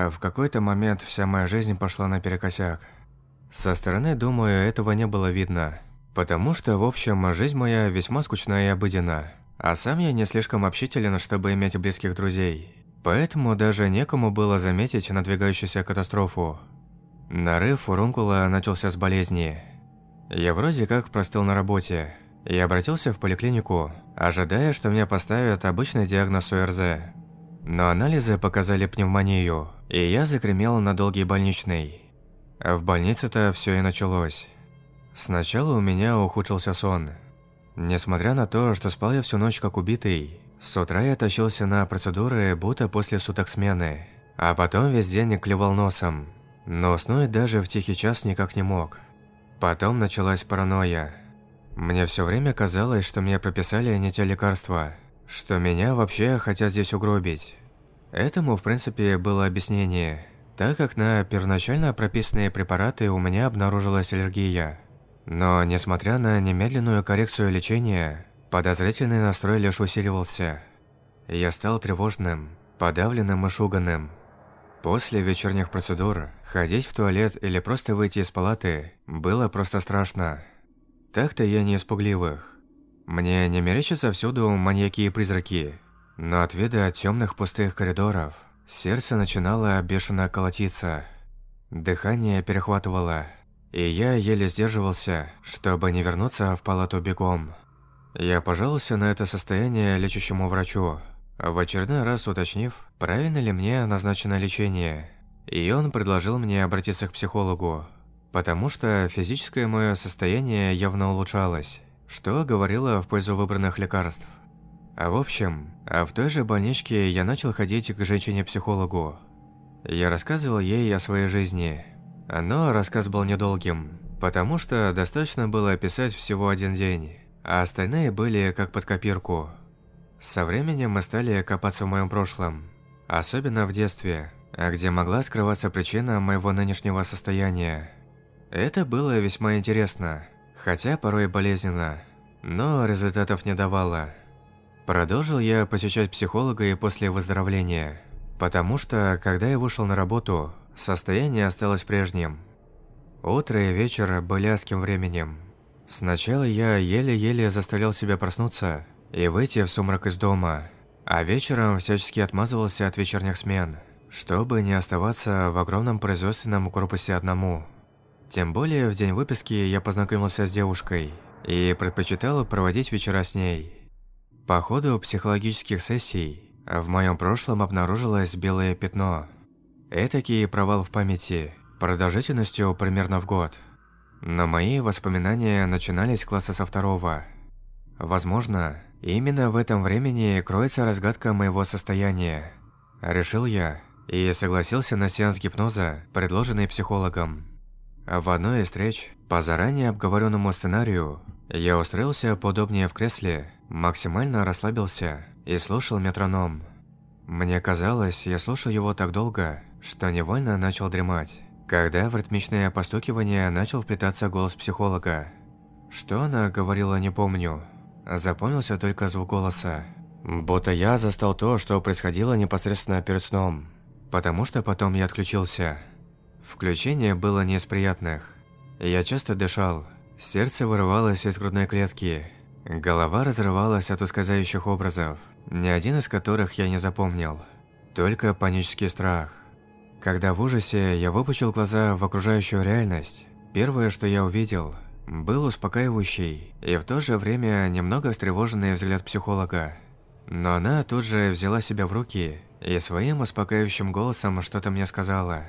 а в какой-то момент вся моя жизнь пошла наперекосяк. Со стороны, думаю, этого не было видно, потому что, в общем, жизнь моя весьма скучна и обыденна, а сам я не слишком общителен, чтобы иметь близких друзей. Поэтому даже некому было заметить надвигающуюся катастрофу. Нарыв фурункула начался с болезни. Я вроде как простыл на работе и обратился в поликлинику, ожидая, что мне поставят обычный диагноз ОРЗ. Но анализы показали пневмонию, и я закремел на долгий больничный. А в больнице-то все и началось. Сначала у меня ухудшился сон. Несмотря на то, что спал я всю ночь как убитый, с утра я тащился на процедуры, будто после суток смены, а потом весь день клевал носом. Но уснуть даже в тихий час никак не мог. Потом началась паранойя. Мне все время казалось, что мне прописали не те лекарства, что меня вообще хотят здесь угробить. Этому, в принципе, было объяснение, так как на первоначально прописанные препараты у меня обнаружилась аллергия. Но, несмотря на немедленную коррекцию лечения, Подозрительный настрой лишь усиливался. Я стал тревожным, подавленным и шуганным. После вечерних процедур ходить в туалет или просто выйти из палаты было просто страшно. Так-то я не испугливых. Мне не мерещатся всюду маньяки и призраки, но от вида темных пустых коридоров сердце начинало бешено колотиться. Дыхание перехватывало, и я еле сдерживался, чтобы не вернуться в палату бегом. Я пожаловался на это состояние лечащему врачу, в очередной раз уточнив, правильно ли мне назначено лечение. И он предложил мне обратиться к психологу, потому что физическое мое состояние явно улучшалось, что говорило в пользу выбранных лекарств. А в общем, а в той же больничке я начал ходить к женщине-психологу. Я рассказывал ей о своей жизни, но рассказ был недолгим, потому что достаточно было описать всего один день а остальные были как под копирку. Со временем мы стали копаться в моем прошлом, особенно в детстве, где могла скрываться причина моего нынешнего состояния. Это было весьма интересно, хотя порой болезненно, но результатов не давало. Продолжил я посещать психолога и после выздоровления, потому что, когда я вышел на работу, состояние осталось прежним. Утро и вечер были адским временем. Сначала я еле-еле заставлял себя проснуться и выйти в сумрак из дома, а вечером всячески отмазывался от вечерних смен, чтобы не оставаться в огромном производственном корпусе одному. Тем более в день выписки я познакомился с девушкой и предпочитал проводить вечера с ней. По ходу психологических сессий в моем прошлом обнаружилось белое пятно. Этакий провал в памяти, продолжительностью примерно в год – но мои воспоминания начинались класса со второго. Возможно, именно в этом времени кроется разгадка моего состояния. Решил я и согласился на сеанс гипноза, предложенный психологом. В одной из встреч, по заранее обговоренному сценарию, я устроился поудобнее в кресле, максимально расслабился и слушал метроном. Мне казалось, я слушал его так долго, что невольно начал дремать. Когда в ритмичное постукивание начал вплетаться голос психолога. Что она говорила, не помню. Запомнился только звук голоса. Будто я застал то, что происходило непосредственно перед сном. Потому что потом я отключился. Включение было не из приятных. Я часто дышал. Сердце вырывалось из грудной клетки. Голова разрывалась от ускользающих образов, ни один из которых я не запомнил. Только панический страх. Когда в ужасе я выпучил глаза в окружающую реальность, первое, что я увидел, был успокаивающий и в то же время немного встревоженный взгляд психолога. Но она тут же взяла себя в руки и своим успокаивающим голосом что-то мне сказала.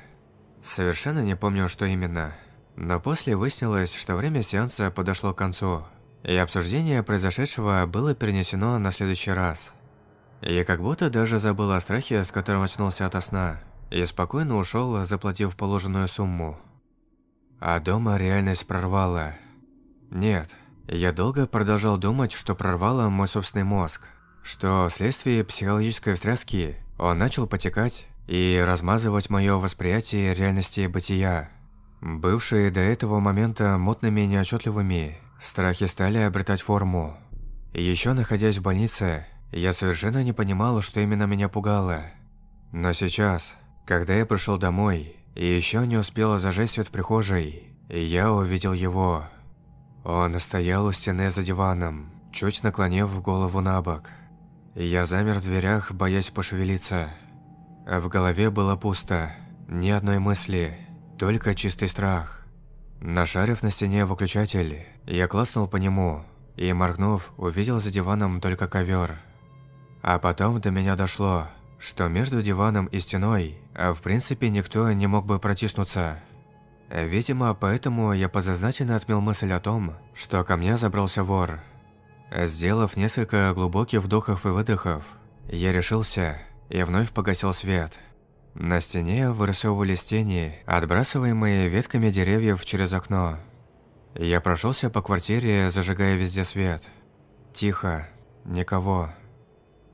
Совершенно не помню, что именно. Но после выяснилось, что время сеанса подошло к концу, и обсуждение произошедшего было перенесено на следующий раз. Я как будто даже забыл о страхе, с которым очнулся ото сна и спокойно ушел, заплатив положенную сумму. А дома реальность прорвала. Нет, я долго продолжал думать, что прорвало мой собственный мозг, что вследствие психологической встряски он начал потекать и размазывать мое восприятие реальности бытия. Бывшие до этого момента мутными и неотчетливыми, страхи стали обретать форму. Еще находясь в больнице, я совершенно не понимал, что именно меня пугало. Но сейчас, Когда я пришел домой и еще не успела зажечь свет в прихожей, я увидел его. Он стоял у стены за диваном, чуть наклонив голову на бок. Я замер в дверях, боясь пошевелиться. В голове было пусто, ни одной мысли, только чистый страх. Нашарив на стене выключатель, я класснул по нему и, моргнув, увидел за диваном только ковер. А потом до меня дошло, что между диваном и стеной, а в принципе никто не мог бы протиснуться. Видимо, поэтому я подсознательно отмел мысль о том, что ко мне забрался вор. Сделав несколько глубоких вдохов и выдохов, я решился и вновь погасил свет. На стене вырисовывались тени, отбрасываемые ветками деревьев через окно. Я прошелся по квартире, зажигая везде свет. Тихо, никого.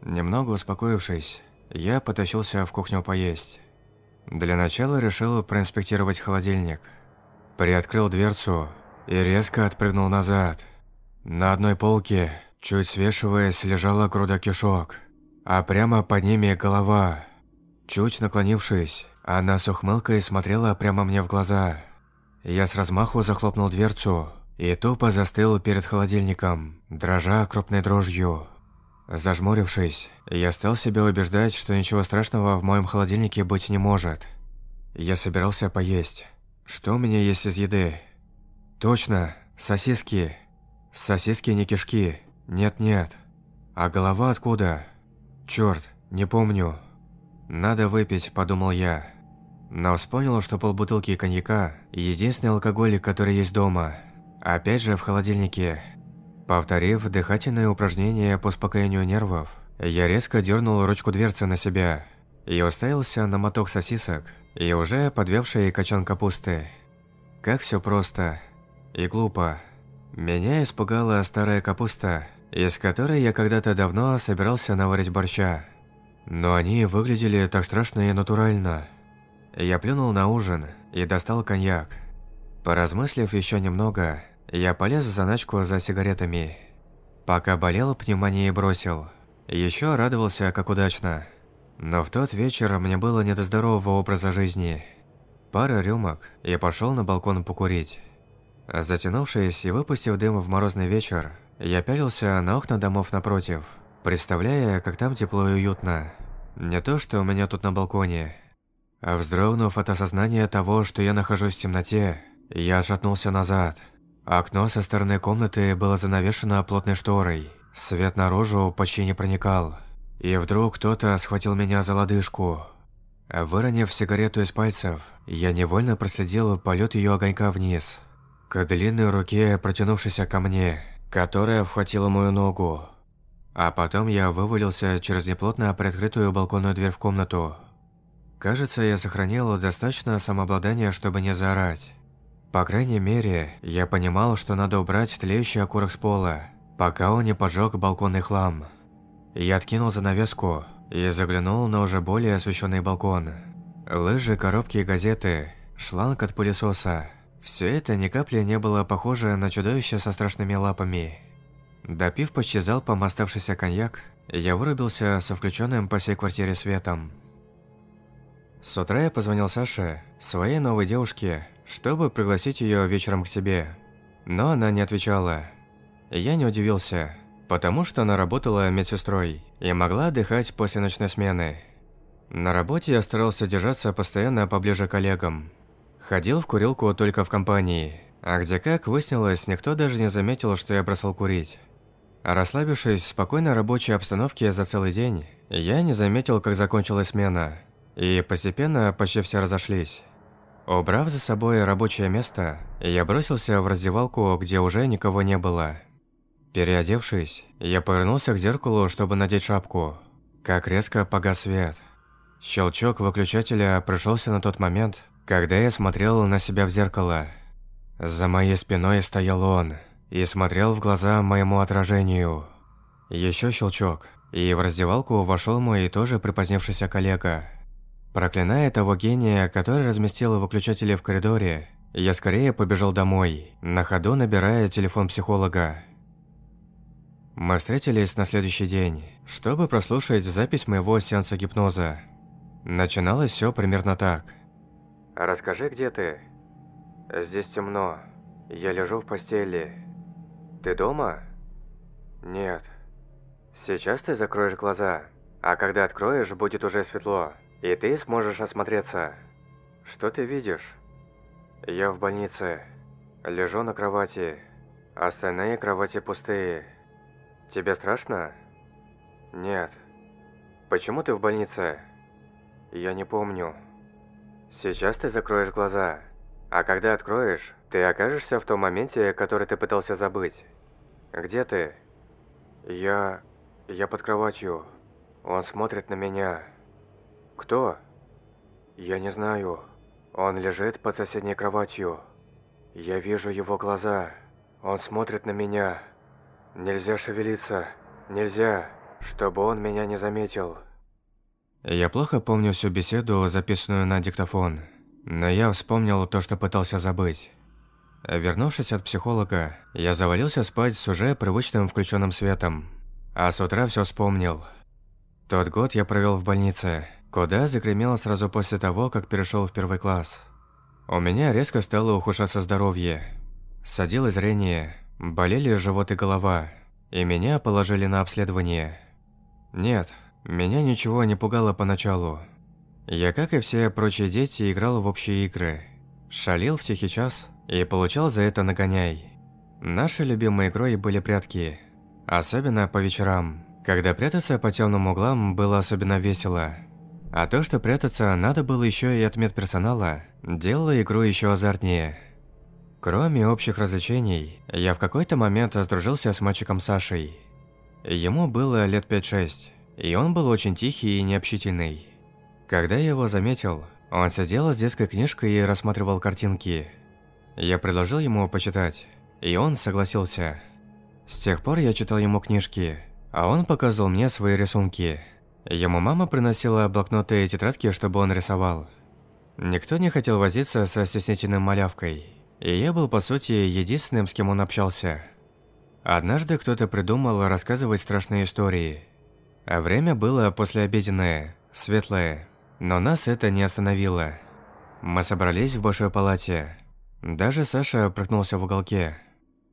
Немного успокоившись, я потащился в кухню поесть. Для начала решил проинспектировать холодильник. Приоткрыл дверцу и резко отпрыгнул назад. На одной полке, чуть свешиваясь, лежала груда кишок, а прямо под ними голова. Чуть наклонившись, она с ухмылкой смотрела прямо мне в глаза. Я с размаху захлопнул дверцу и тупо застыл перед холодильником, дрожа крупной дрожью. Зажмурившись, я стал себя убеждать, что ничего страшного в моем холодильнике быть не может. Я собирался поесть. Что у меня есть из еды? Точно, сосиски. Сосиски не кишки. Нет-нет. А голова откуда? Чёрт, не помню. Надо выпить, подумал я. Но вспомнил, что полбутылки коньяка – единственный алкоголь, который есть дома. Опять же в холодильнике – Повторив дыхательные упражнения по успокоению нервов, я резко дернул ручку дверцы на себя и уставился на моток сосисок и уже подвевший качан капусты. Как все просто и глупо. Меня испугала старая капуста, из которой я когда-то давно собирался наварить борща. Но они выглядели так страшно и натурально. Я плюнул на ужин и достал коньяк. Поразмыслив еще немного, я полез в заначку за сигаретами. Пока болел, пневмонией бросил. Еще радовался, как удачно. Но в тот вечер мне было не до здорового образа жизни. Пара рюмок, и пошел на балкон покурить. Затянувшись и выпустив дым в морозный вечер, я пялился на окна домов напротив, представляя, как там тепло и уютно. Не то, что у меня тут на балконе. А вздрогнув от осознания того, что я нахожусь в темноте, я отшатнулся назад – Окно со стороны комнаты было занавешено плотной шторой. Свет наружу почти не проникал. И вдруг кто-то схватил меня за лодыжку. Выронив сигарету из пальцев, я невольно проследил полет ее огонька вниз. К длинной руке, протянувшейся ко мне, которая вхватила мою ногу. А потом я вывалился через неплотно приоткрытую балконную дверь в комнату. Кажется, я сохранил достаточно самообладания, чтобы не заорать. По крайней мере, я понимал, что надо убрать тлеющий окурок с пола, пока он не поджег балконный хлам. Я откинул занавеску и заглянул на уже более освещенный балкон. Лыжи, коробки и газеты, шланг от пылесоса. Все это ни капли не было похоже на чудовище со страшными лапами. Допив почти залпом оставшийся коньяк, я вырубился со включенным по всей квартире светом. С утра я позвонил Саше, своей новой девушке, чтобы пригласить ее вечером к себе. Но она не отвечала. Я не удивился, потому что она работала медсестрой и могла отдыхать после ночной смены. На работе я старался держаться постоянно поближе к коллегам. Ходил в курилку только в компании, а где как выяснилось, никто даже не заметил, что я бросал курить. Расслабившись в спокойной рабочей обстановке за целый день, я не заметил, как закончилась смена, и постепенно почти все разошлись. Убрав за собой рабочее место, я бросился в раздевалку, где уже никого не было. Переодевшись, я повернулся к зеркалу, чтобы надеть шапку. Как резко погас свет. Щелчок выключателя пришелся на тот момент, когда я смотрел на себя в зеркало. За моей спиной стоял он и смотрел в глаза моему отражению. Еще щелчок, и в раздевалку вошел мой тоже припозднившийся коллега. Проклиная того гения, который разместил выключатели в коридоре, я скорее побежал домой, на ходу набирая телефон психолога. Мы встретились на следующий день, чтобы прослушать запись моего сеанса гипноза. Начиналось все примерно так. «Расскажи, где ты?» «Здесь темно. Я лежу в постели. Ты дома?» «Нет». «Сейчас ты закроешь глаза, а когда откроешь, будет уже светло, и ты сможешь осмотреться. Что ты видишь?» «Я в больнице. Лежу на кровати. Остальные кровати пустые. Тебе страшно?» «Нет». «Почему ты в больнице?» «Я не помню». «Сейчас ты закроешь глаза, а когда откроешь, ты окажешься в том моменте, который ты пытался забыть. Где ты?» «Я... я под кроватью. Он смотрит на меня». «Кто?» «Я не знаю. Он лежит под соседней кроватью. Я вижу его глаза. Он смотрит на меня. Нельзя шевелиться. Нельзя, чтобы он меня не заметил». Я плохо помню всю беседу, записанную на диктофон, но я вспомнил то, что пытался забыть. Вернувшись от психолога, я завалился спать с уже привычным включенным светом, а с утра все вспомнил. Тот год я провел в больнице, куда загремел сразу после того, как перешел в первый класс. У меня резко стало ухудшаться здоровье. Садилось зрение, болели живот и голова, и меня положили на обследование. Нет, меня ничего не пугало поначалу. Я, как и все прочие дети, играл в общие игры. Шалил в тихий час и получал за это нагоняй. Нашей любимой игрой были прятки. Особенно по вечерам, когда прятаться по темным углам было особенно весело. А то, что прятаться надо было еще и от медперсонала, делало игру еще азартнее. Кроме общих развлечений, я в какой-то момент сдружился с мальчиком Сашей. Ему было лет 5-6. И он был очень тихий и необщительный. Когда я его заметил, он сидел с детской книжкой и рассматривал картинки. Я предложил ему почитать, и он согласился. С тех пор я читал ему книжки, а он показывал мне свои рисунки. Ему мама приносила блокноты и тетрадки, чтобы он рисовал. Никто не хотел возиться со стеснительным малявкой, и я был, по сути, единственным, с кем он общался. Однажды кто-то придумал рассказывать страшные истории – а время было послеобеденное, светлое, но нас это не остановило. Мы собрались в большой палате. Даже Саша прыгнулся в уголке.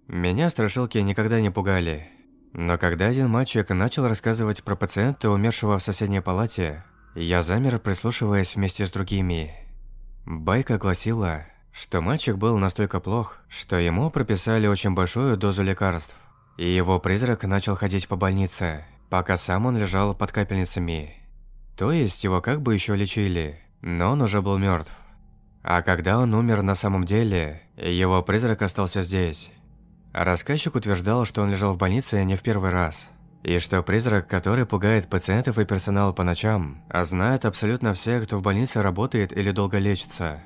Меня страшилки никогда не пугали. Но когда один мальчик начал рассказывать про пациента, умершего в соседней палате, я замер, прислушиваясь вместе с другими. Байка гласила, что мальчик был настолько плох, что ему прописали очень большую дозу лекарств, и его призрак начал ходить по больнице пока сам он лежал под капельницами. То есть его как бы еще лечили, но он уже был мертв. А когда он умер на самом деле, его призрак остался здесь. Рассказчик утверждал, что он лежал в больнице не в первый раз. И что призрак, который пугает пациентов и персонал по ночам, знает абсолютно всех, кто в больнице работает или долго лечится.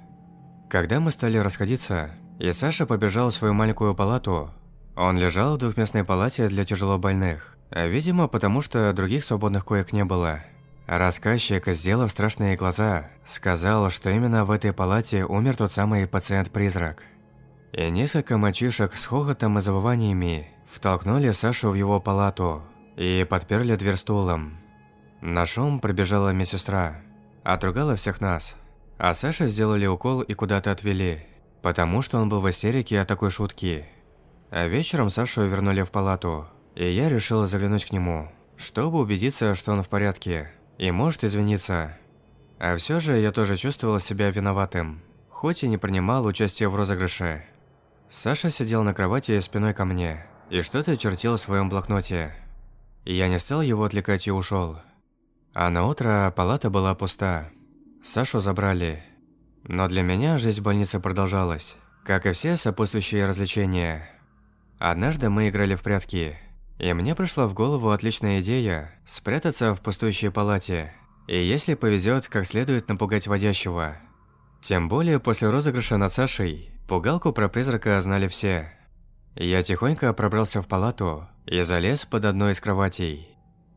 Когда мы стали расходиться, и Саша побежал в свою маленькую палату, он лежал в двухместной палате для тяжелобольных. Видимо, потому что других свободных коек не было. Рассказчик, сделав страшные глаза, сказал, что именно в этой палате умер тот самый пациент-призрак. И несколько мальчишек с хохотом и завываниями втолкнули Сашу в его палату и подперли дверь стулом. На шум прибежала медсестра, отругала всех нас, а Саше сделали укол и куда-то отвели, потому что он был в истерике от такой шутки. А вечером Сашу вернули в палату – и я решил заглянуть к нему, чтобы убедиться, что он в порядке и может извиниться. А все же я тоже чувствовал себя виноватым, хоть и не принимал участия в розыгрыше. Саша сидел на кровати спиной ко мне и что-то чертил в своем блокноте. Я не стал его отвлекать и ушел. А на утро палата была пуста. Сашу забрали. Но для меня жизнь в больнице продолжалась, как и все сопутствующие развлечения. Однажды мы играли в прятки – и мне пришла в голову отличная идея – спрятаться в пустующей палате. И если повезет, как следует напугать водящего. Тем более после розыгрыша над Сашей, пугалку про призрака знали все. Я тихонько пробрался в палату и залез под одной из кроватей.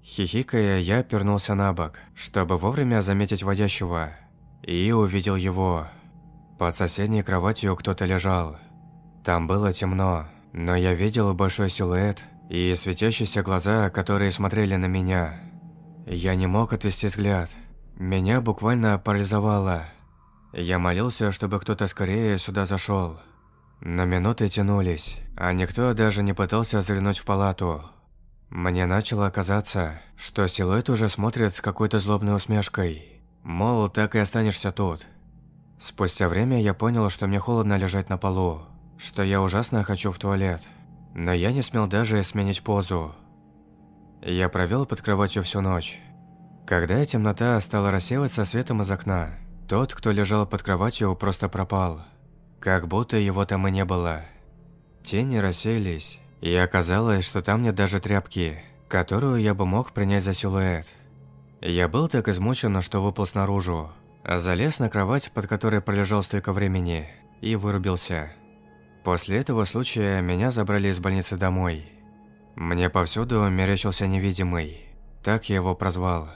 Хихикая, я пернулся на бок, чтобы вовремя заметить водящего. И увидел его. Под соседней кроватью кто-то лежал. Там было темно, но я видел большой силуэт и светящиеся глаза, которые смотрели на меня. Я не мог отвести взгляд. Меня буквально парализовало. Я молился, чтобы кто-то скорее сюда зашел. Но минуты тянулись, а никто даже не пытался заглянуть в палату. Мне начало казаться, что силуэт уже смотрит с какой-то злобной усмешкой. Мол, так и останешься тут. Спустя время я понял, что мне холодно лежать на полу, что я ужасно хочу в туалет. Но я не смел даже сменить позу. Я провел под кроватью всю ночь. Когда темнота стала рассеиваться светом из окна, тот, кто лежал под кроватью, просто пропал. Как будто его там и не было. Тени рассеялись, и оказалось, что там нет даже тряпки, которую я бы мог принять за силуэт. Я был так измучен, что выпал снаружи, залез на кровать, под которой пролежал столько времени, и вырубился. После этого случая меня забрали из больницы домой. Мне повсюду мерещился невидимый, так я его прозвал.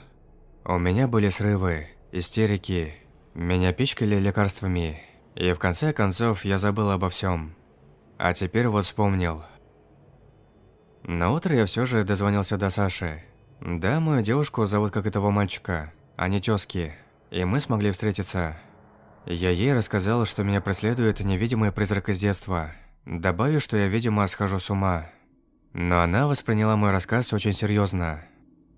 У меня были срывы, истерики, меня пичкали лекарствами, и в конце концов я забыл обо всем. А теперь вот вспомнил. На утро я все же дозвонился до Саши. Да, мою девушку зовут как этого мальчика, а не тёзки, и мы смогли встретиться. Я ей рассказал, что меня преследует невидимый призрак из детства, добавив, что я, видимо, схожу с ума. Но она восприняла мой рассказ очень серьезно.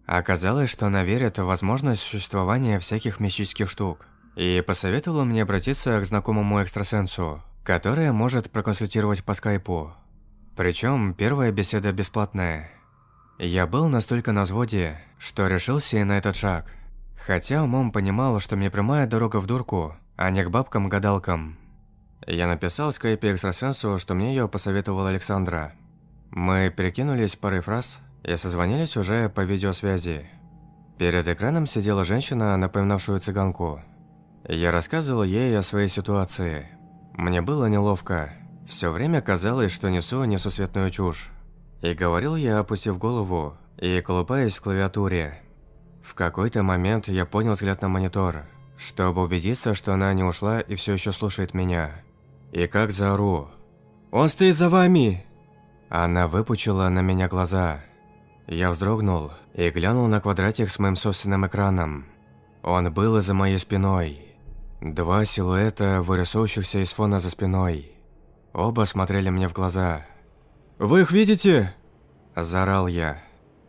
Оказалось, что она верит в возможность существования всяких мистических штук и посоветовала мне обратиться к знакомому экстрасенсу, который может проконсультировать по скайпу. Причем первая беседа бесплатная. Я был настолько на взводе, что решился и на этот шаг. Хотя умом понимал, что мне прямая дорога в дурку, а не к бабкам-гадалкам. Я написал скайпе экстрасенсу, что мне ее посоветовала Александра. Мы перекинулись парой фраз и созвонились уже по видеосвязи. Перед экраном сидела женщина, напоминавшую цыганку. Я рассказывал ей о своей ситуации. Мне было неловко. Все время казалось, что несу несусветную чушь. И говорил я, опустив голову и колупаясь в клавиатуре. В какой-то момент я понял взгляд на монитор, чтобы убедиться, что она не ушла и все еще слушает меня. И как заору. «Он стоит за вами!» Она выпучила на меня глаза. Я вздрогнул и глянул на квадратик с моим собственным экраном. Он был за моей спиной. Два силуэта, вырисовывающихся из фона за спиной. Оба смотрели мне в глаза. «Вы их видите?» – заорал я.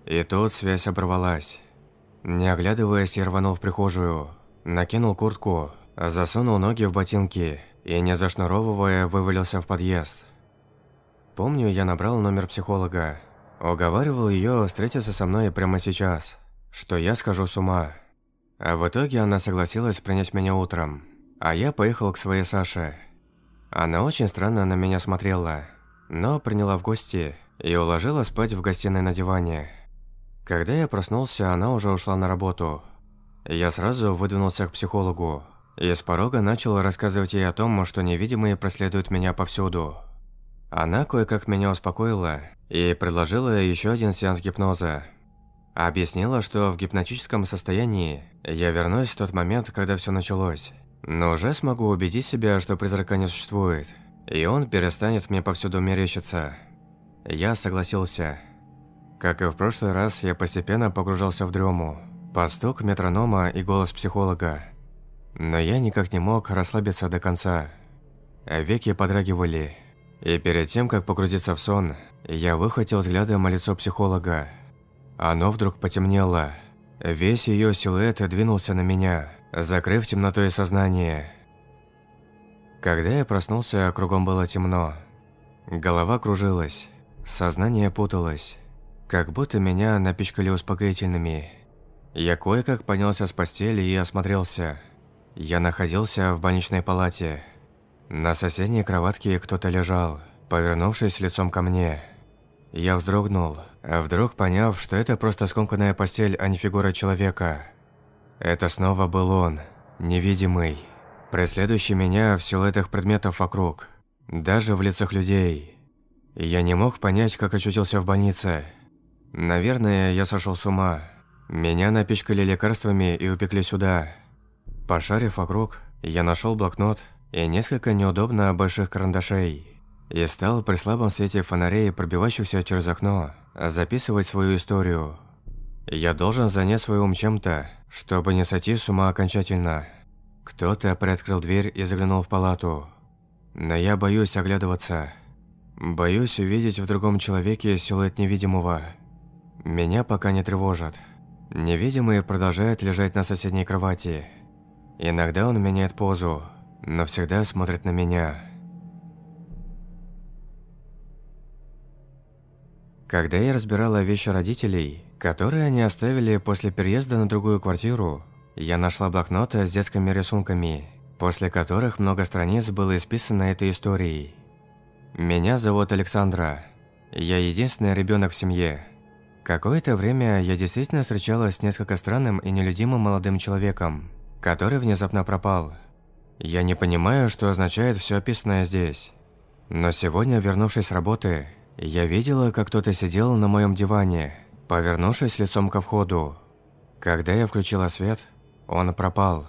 И тут связь оборвалась. Не оглядываясь, я рванул в прихожую. Накинул куртку, засунул ноги в ботинки и, не зашнуровывая, вывалился в подъезд. Помню, я набрал номер психолога. Уговаривал ее встретиться со мной прямо сейчас, что я схожу с ума. А в итоге она согласилась принять меня утром, а я поехал к своей Саше. Она очень странно на меня смотрела, но приняла в гости и уложила спать в гостиной на диване. Когда я проснулся, она уже ушла на работу. Я сразу выдвинулся к психологу и с порога начал рассказывать ей о том, что невидимые преследуют меня повсюду. Она кое-как меня успокоила и предложила еще один сеанс гипноза. Объяснила, что в гипнотическом состоянии я вернусь в тот момент, когда все началось. Но уже смогу убедить себя, что призрака не существует, и он перестанет мне повсюду мерещиться. Я согласился. Как и в прошлый раз, я постепенно погружался в дрему. Постук метронома и голос психолога. Но я никак не мог расслабиться до конца. Веки подрагивали. И перед тем, как погрузиться в сон, я выхватил взглядом лицо психолога. Оно вдруг потемнело. Весь ее силуэт двинулся на меня, закрыв темнотой сознание. Когда я проснулся, кругом было темно. Голова кружилась, сознание путалось, как будто меня напичкали успокоительными. Я кое-как поднялся с постели и осмотрелся. Я находился в больничной палате. На соседней кроватке кто-то лежал, повернувшись лицом ко мне. Я вздрогнул, вдруг поняв, что это просто скомканная постель, а не фигура человека. Это снова был он, невидимый, преследующий меня в силуэтах предметов вокруг, даже в лицах людей. Я не мог понять, как очутился в больнице. Наверное, я сошел с ума. Меня напичкали лекарствами и упекли сюда. Пошарив вокруг, я нашел блокнот и несколько неудобно больших карандашей и стал при слабом свете фонарей, пробивающихся через окно, записывать свою историю. Я должен занять свой ум чем-то, чтобы не сойти с ума окончательно. Кто-то приоткрыл дверь и заглянул в палату. Но я боюсь оглядываться. Боюсь увидеть в другом человеке силуэт невидимого. Меня пока не тревожат. Невидимый продолжает лежать на соседней кровати. Иногда он меняет позу, но всегда смотрит на меня. Когда я разбирала вещи родителей, которые они оставили после переезда на другую квартиру, я нашла блокноты с детскими рисунками, после которых много страниц было исписано этой историей. Меня зовут Александра. Я единственный ребенок в семье. Какое-то время я действительно встречалась с несколько странным и нелюдимым молодым человеком, который внезапно пропал. Я не понимаю, что означает все описанное здесь. Но сегодня, вернувшись с работы, я видела, как кто-то сидел на моем диване, повернувшись лицом ко входу. Когда я включила свет, он пропал.